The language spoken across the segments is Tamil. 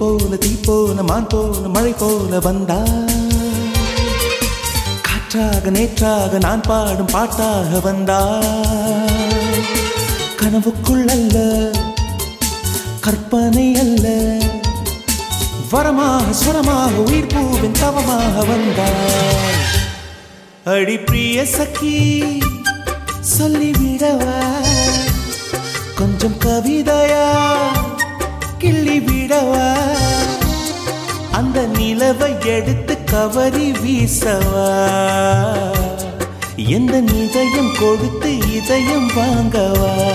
போல தீ போல மான் போல மழை போல வந்தா. காற்றாக நேற்றாக நான் பாடும் பாட்டாக வந்தா. கனவுக்குள் அல்ல கற்பனை அல்ல. வரமாக சுரமாக உயிர் பூவின் தவமாக வந்தாள் அடி பிரிய சக்கி சொல்லிவிடவா? கொஞ்சம் கவிதையா? கிள்ளி விடவா? அந்த நிலவை எடுத்து கவரி வீசவா? எந்த நிதயம் கொடுத்து இதயம் வாங்கவா?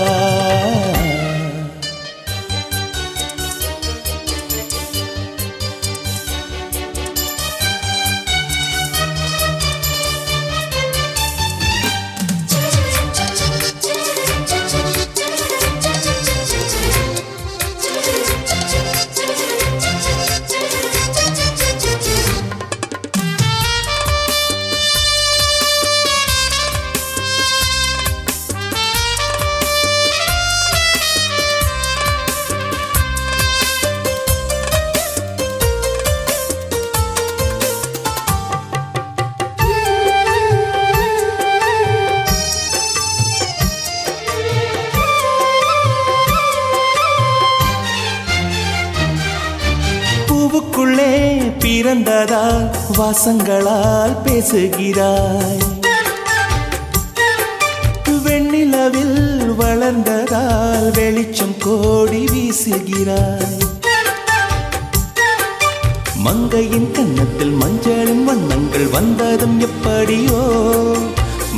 பிறந்ததால் வாசங்களால் பேசுகிறாய். வெண்ணிலவில் வளர்ந்ததால் வெளிச்சம் கோடி வீசுகிறாய். மங்கையின் கன்னத்தில் மஞ்சளின் வண்ணங்கள் வந்ததும் எப்படியோ.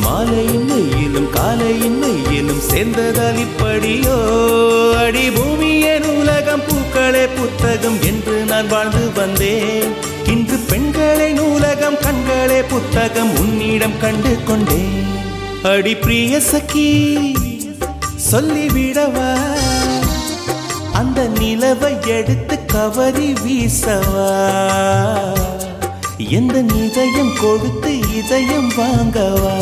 மாலையின் வெயிலும் காலையின் வெயிலும் சேர்ந்ததால் இப்படியோ. அடி பூமியே நூலகம் பூக்களே புத்தகம் நான் வாழ்ந்து வந்தேன். இன்று பெண்களை நூலகம் கண்களே புத்தகம் உன்னிடம் கண்டு கொண்டேன். அடி பிரிய சக்கி சொல்லிவிடவா அந்த நிலவை எடுத்து கவரி வீசவா? எந்த நிதயம் கொடுத்து இதயம் வாங்கவா?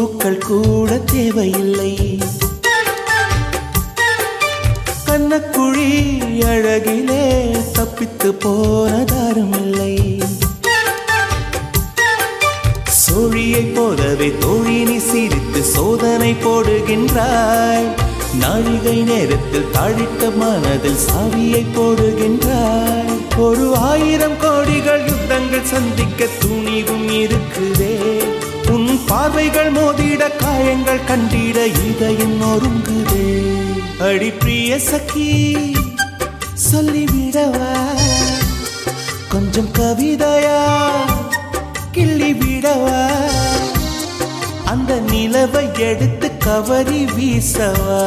பூக்கள் கூட தேவையில்லை. கண்ணக்குழி அழகிலே தப்பித்து போனதாரும் இல்லை சோழியை போலவே தோழினி சிரித்து சோதனை போடுகின்றாய். நாழிகை நேரத்தில் தாழித்த மனதில் சாவியை போடுகின்றாய். ஒரு ஆயிரம் கோடிகள் யுத்தங்கள் சந்திக்க துணிவும் இருக்குதே. பார்வைகள் மோதிட காயங்கள் கண்டிட இதயம் நொறுங்குதே. அடி பிரிய சக்கி சொல்லிவிடவா? கொஞ்சம் கவிதையா கிள்ளி விடவா அந்த நிலவை எடுத்து கவரி வீசவா?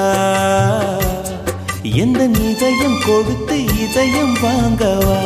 எந்த நிதயம் கொடுத்து இதயம் வாங்கவா?